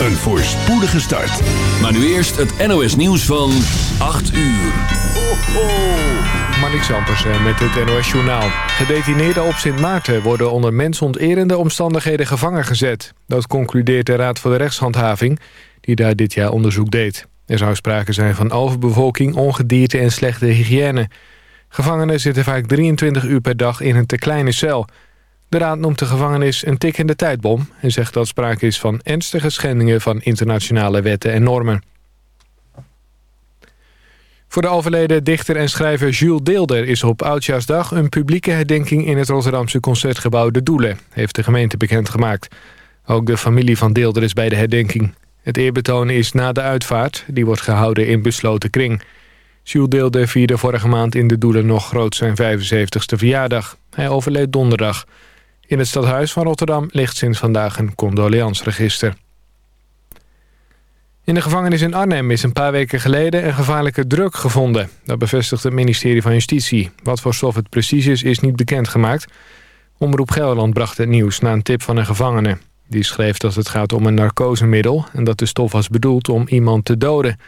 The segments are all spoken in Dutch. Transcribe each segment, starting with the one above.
een voorspoedige start. Maar nu eerst het NOS nieuws van 8 uur. Ho, ho. Marnix Ampersen met het NOS Journaal. Gedetineerden op Sint Maarten worden onder mensonterende omstandigheden gevangen gezet. Dat concludeert de Raad voor de Rechtshandhaving, die daar dit jaar onderzoek deed. Er zou sprake zijn van overbevolking, ongedierte en slechte hygiëne. Gevangenen zitten vaak 23 uur per dag in een te kleine cel. De raad noemt de gevangenis een tikkende tijdbom... en zegt dat sprake is van ernstige schendingen van internationale wetten en normen. Voor de overleden dichter en schrijver Jules Deelder is op Oudjaarsdag... een publieke herdenking in het Rotterdamse Concertgebouw De Doelen... heeft de gemeente bekendgemaakt. Ook de familie van Deelder is bij de herdenking. Het eerbetoon is na de uitvaart, die wordt gehouden in besloten kring. Jules Deelder vierde vorige maand in De Doelen nog groot zijn 75ste verjaardag. Hij overleed donderdag. In het stadhuis van Rotterdam ligt sinds vandaag een condoleansregister. In de gevangenis in Arnhem is een paar weken geleden een gevaarlijke druk gevonden. Dat bevestigt het ministerie van Justitie. Wat voor stof het precies is, is niet bekendgemaakt. Omroep Gelderland bracht het nieuws na een tip van een gevangene. Die schreef dat het gaat om een narcosemiddel... en dat de stof was bedoeld om iemand te doden.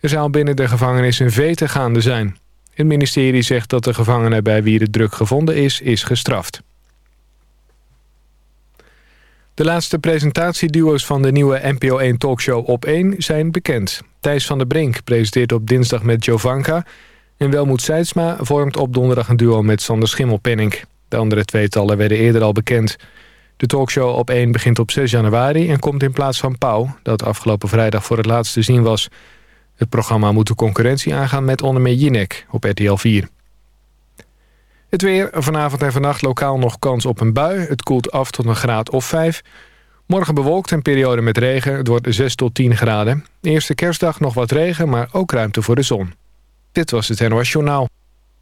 Er zou binnen de gevangenis een vete gaande zijn. Het ministerie zegt dat de gevangene bij wie de druk gevonden is, is gestraft. De laatste presentatieduo's van de nieuwe NPO 1 talkshow Op 1 zijn bekend. Thijs van der Brink presenteert op dinsdag met Jovanka... en Welmoed Seidsma vormt op donderdag een duo met Sander Schimmelpenning. De andere tweetallen werden eerder al bekend. De talkshow Op 1 begint op 6 januari en komt in plaats van Pauw... dat afgelopen vrijdag voor het laatst te zien was. Het programma moet de concurrentie aangaan met onder meer Jinek op RTL 4. Het weer, vanavond en vannacht lokaal nog kans op een bui. Het koelt af tot een graad of 5. Morgen bewolkt en periode met regen. Het wordt 6 tot 10 graden. eerste kerstdag nog wat regen, maar ook ruimte voor de zon. Dit was het NOS Journaal.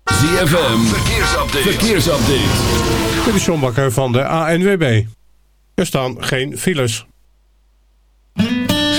ZFM, verkeersupdate. verkeersupdate. Dit is John Bakker van de ANWB. Er staan geen files.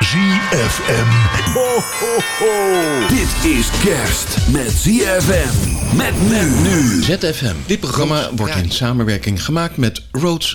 ZFM. Ho, ho, ho. Dit is kerst met ZFM. Met men nu. ZFM. Dit programma wordt in samenwerking gemaakt met Roads.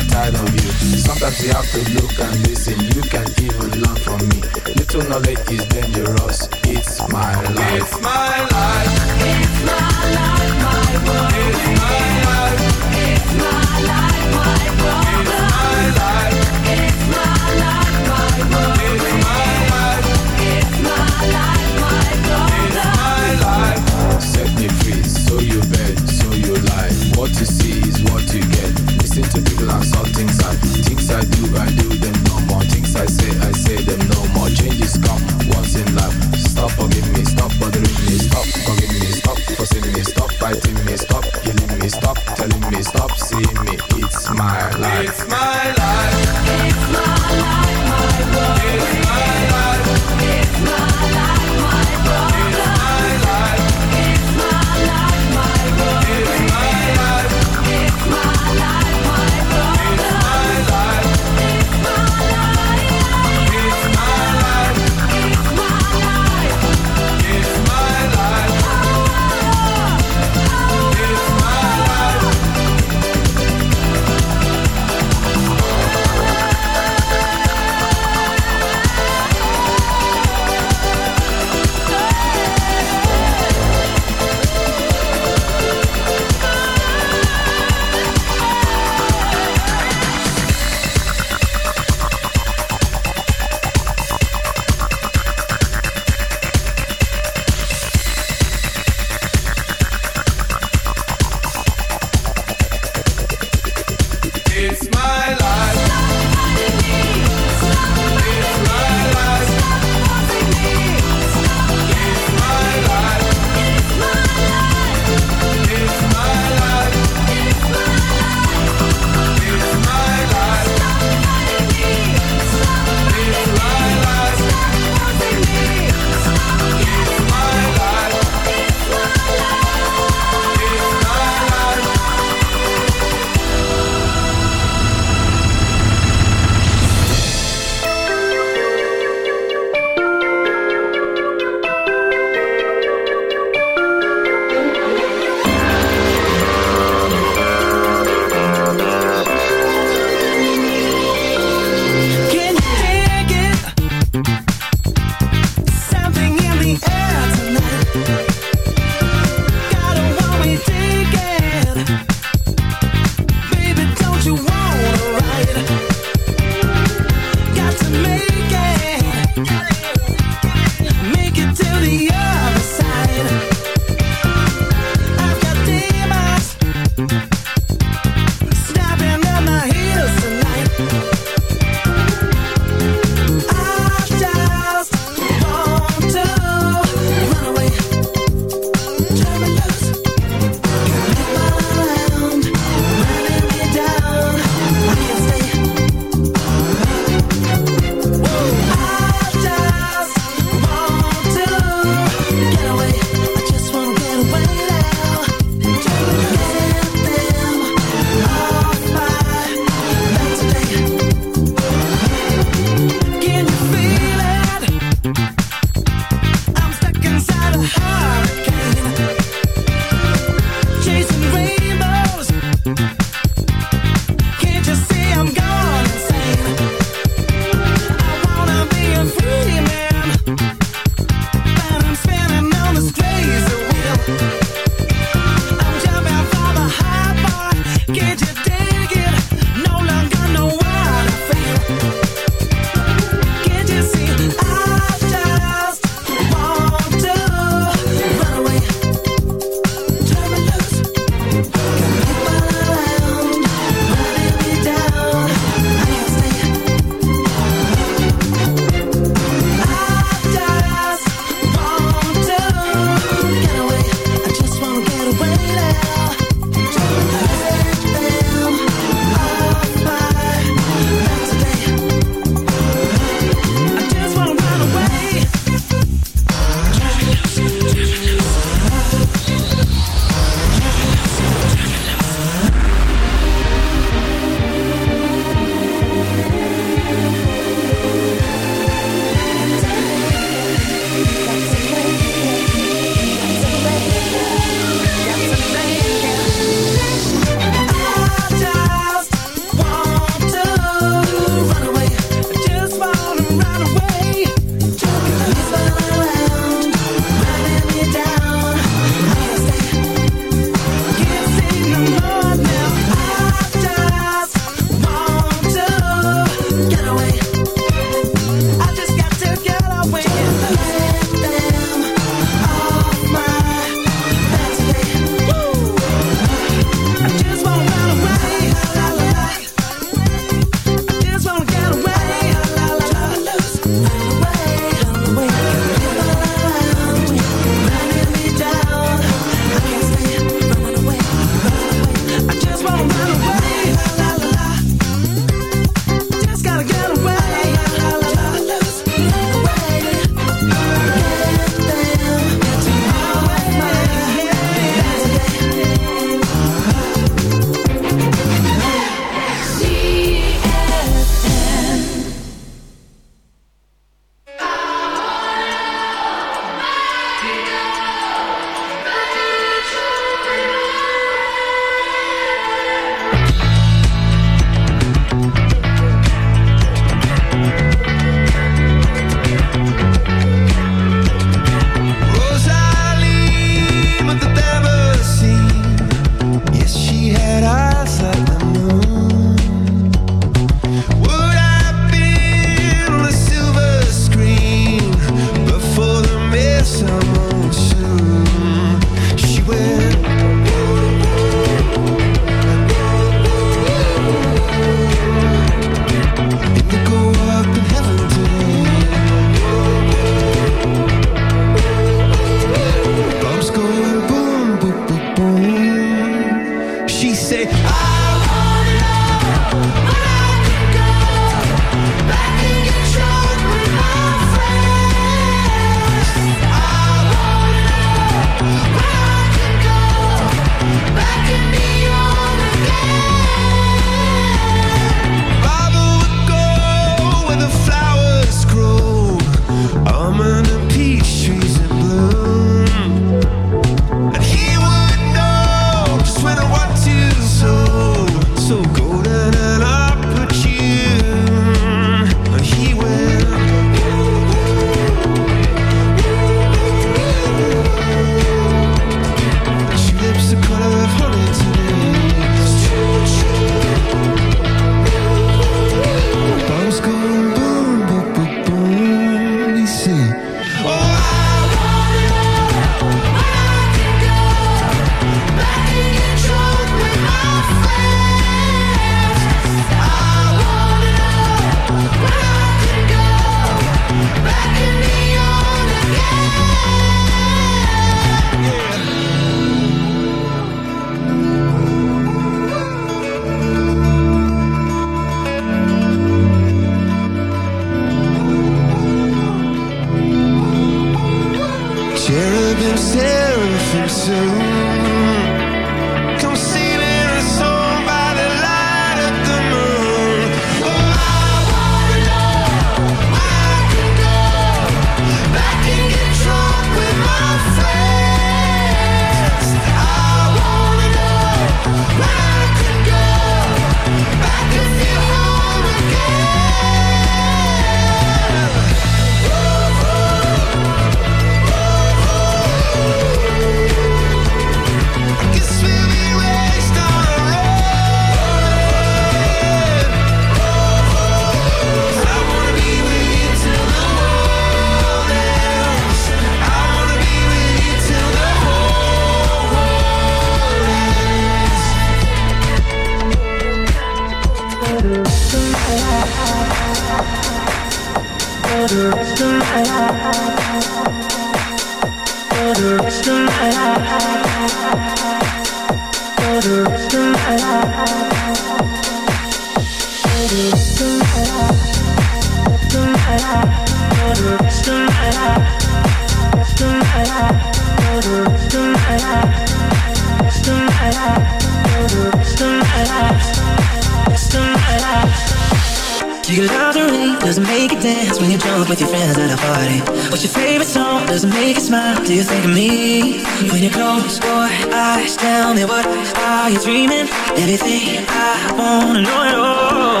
you love the rain? Does it make you dance when you jump with your friends at a party? What's your favorite song? Does it make you smile? Do you think of me? When you close your eyes, tell me what are you dreaming? Everything I wanna know at all.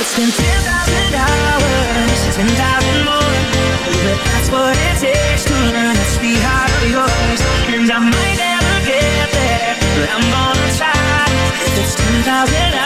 It's been 10,000 hours, 10,000 more. But that's what it takes to learn that sweetheart of yours. And I might never get there, but I'm gonna try. If it's 10,000 hours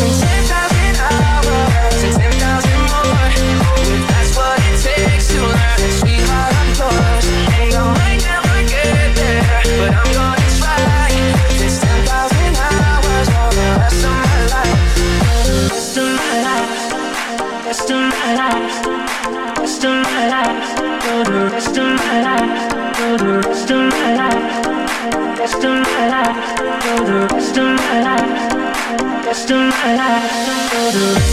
Rest of my life.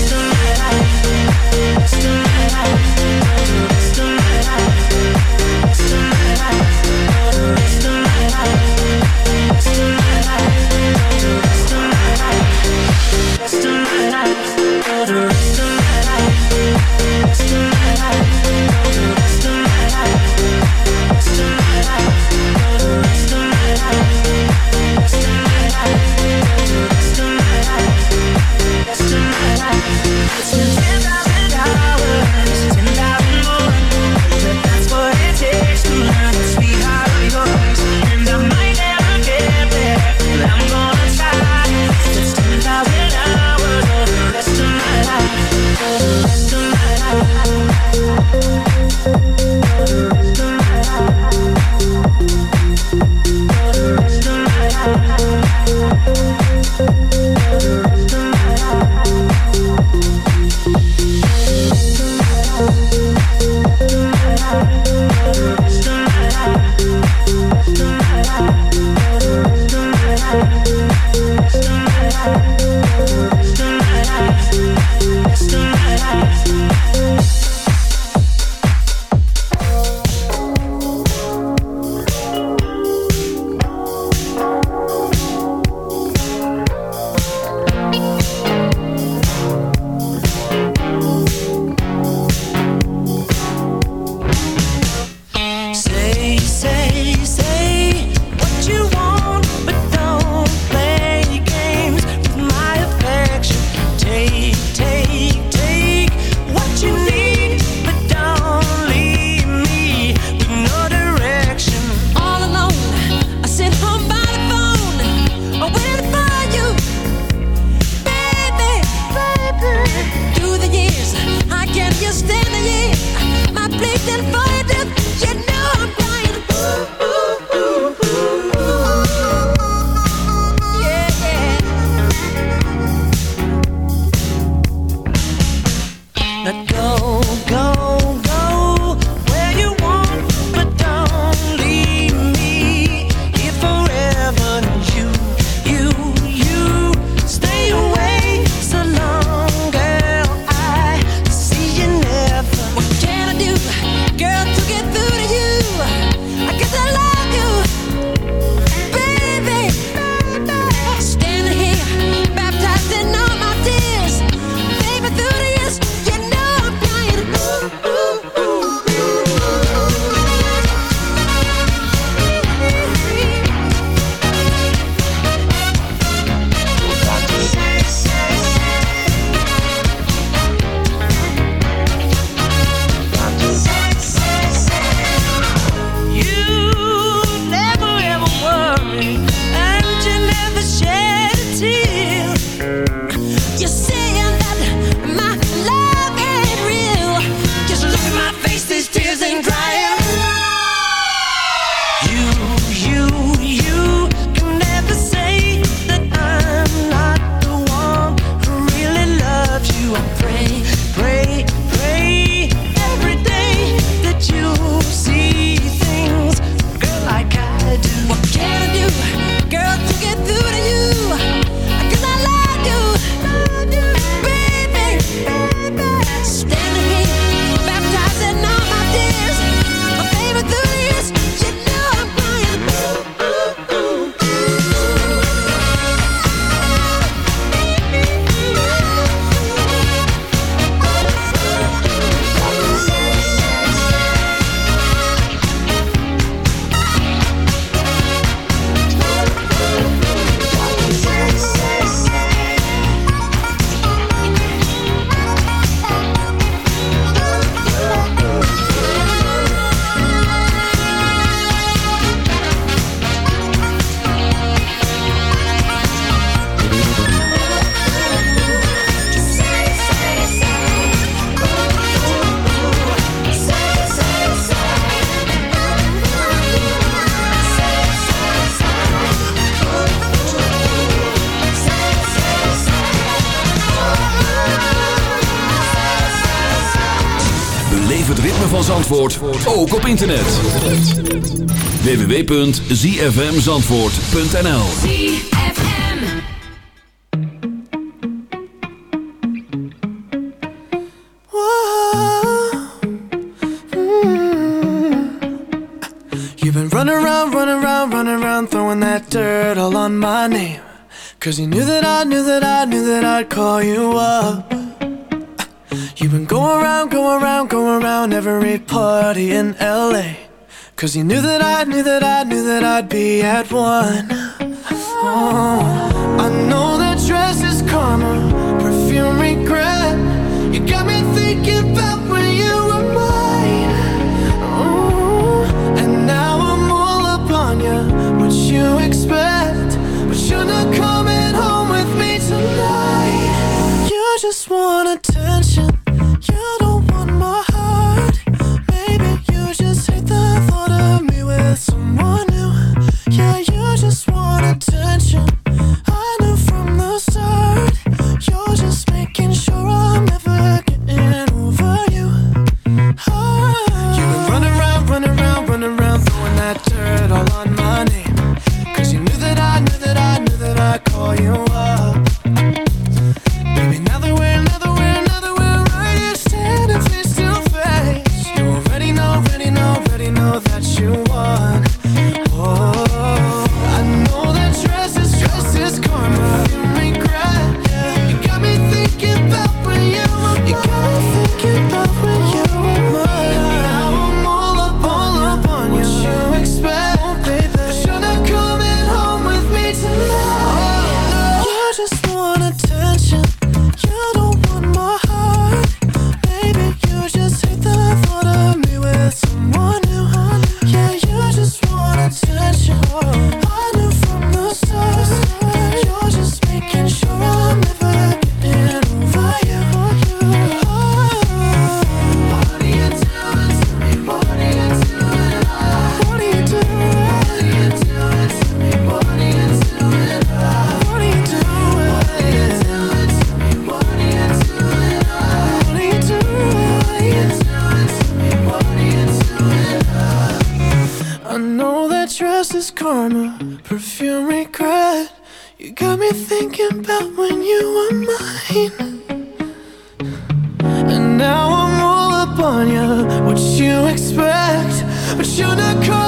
internet. www.zfmzandvoort.nl You've been running around, running around, running around Throwing that dirt all on my name. Cause you knew that I, knew that I, knew that I'd call you up around, go around, go around every party in LA. Cause you knew that I knew that I knew that I'd be at one. Oh. but you're not cold.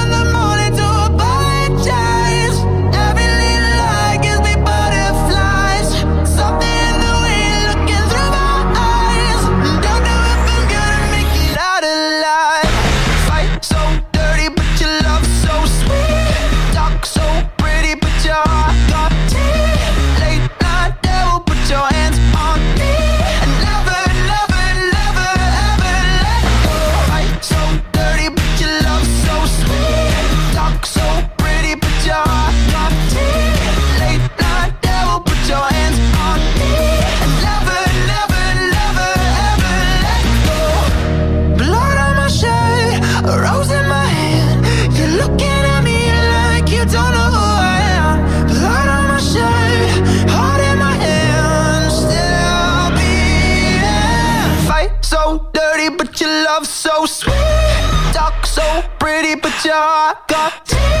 but you're got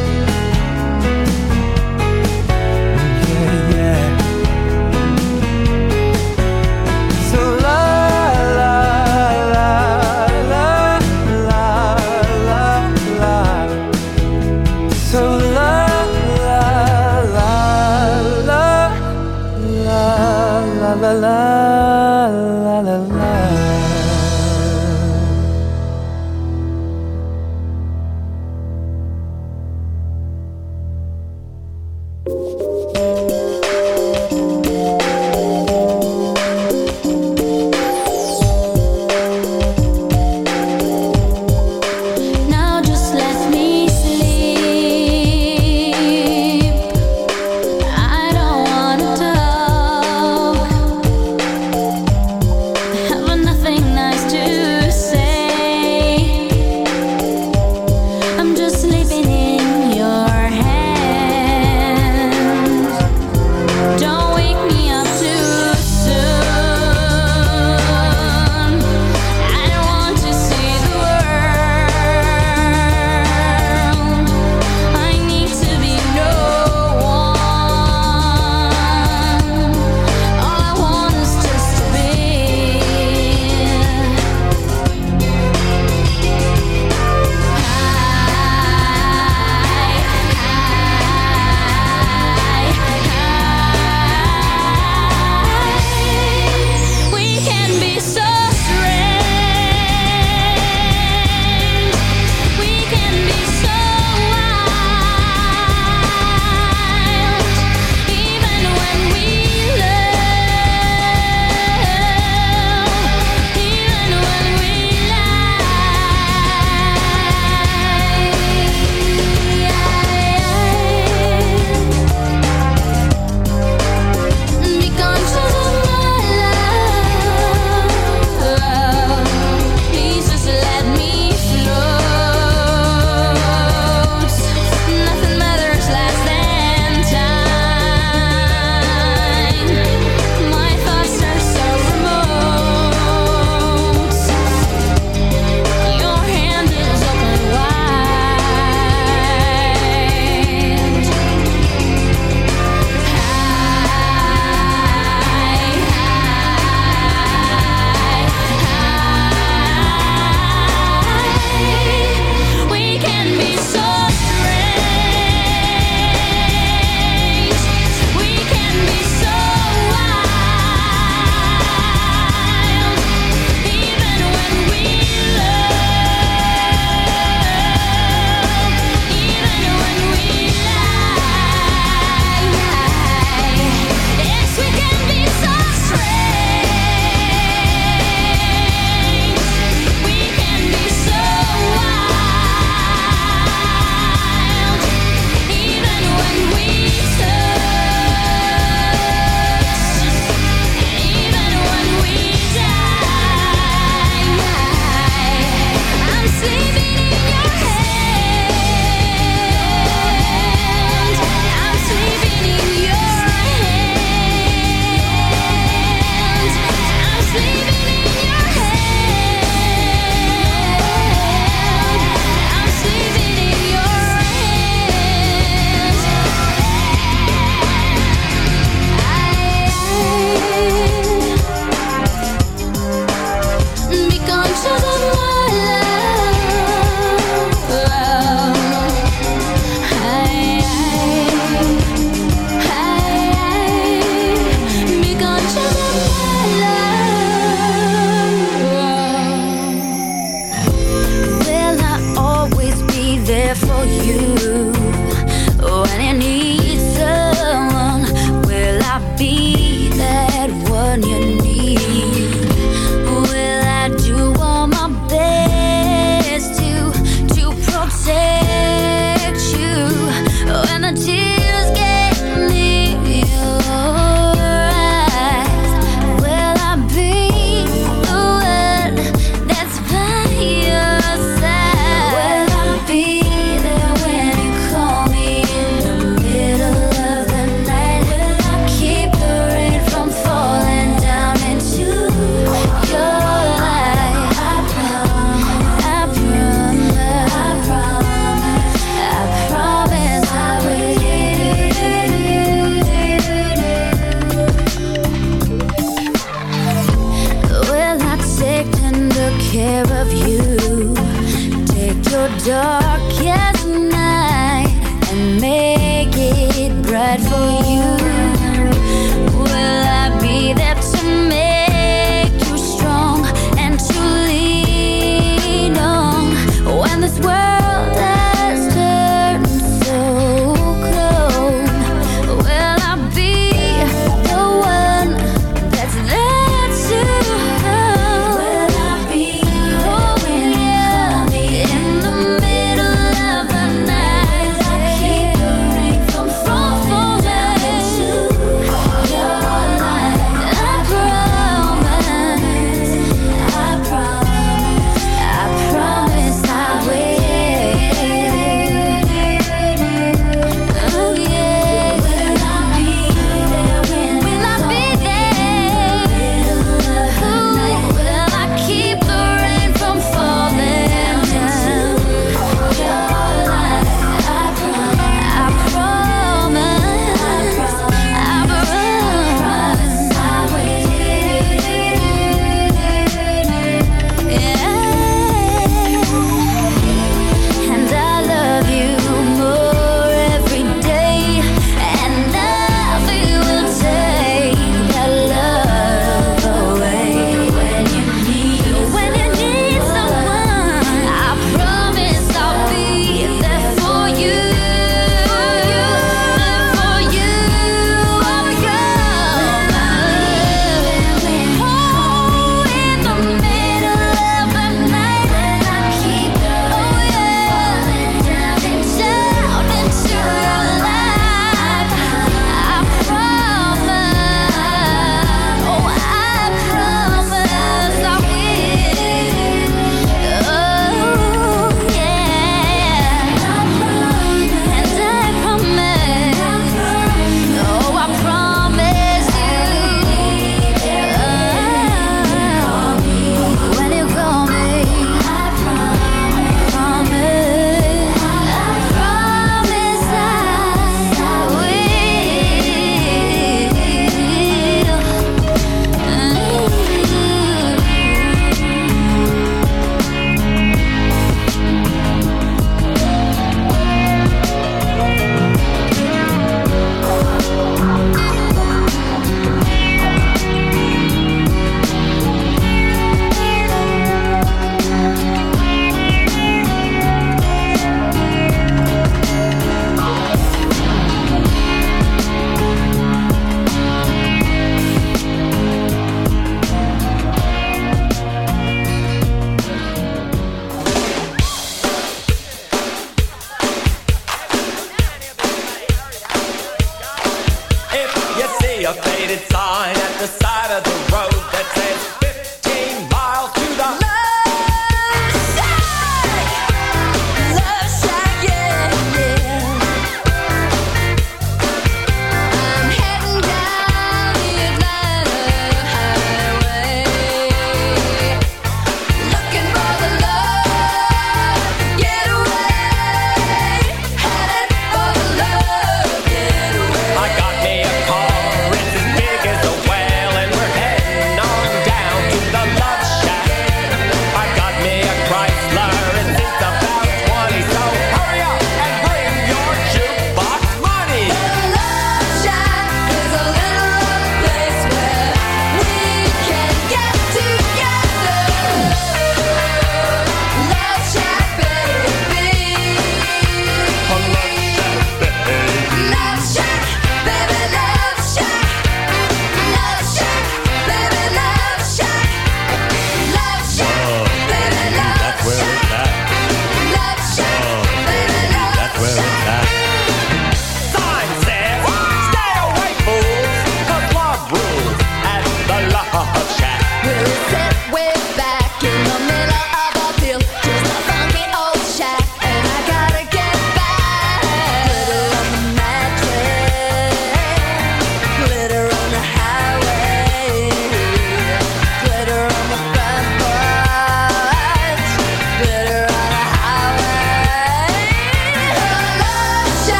La la la la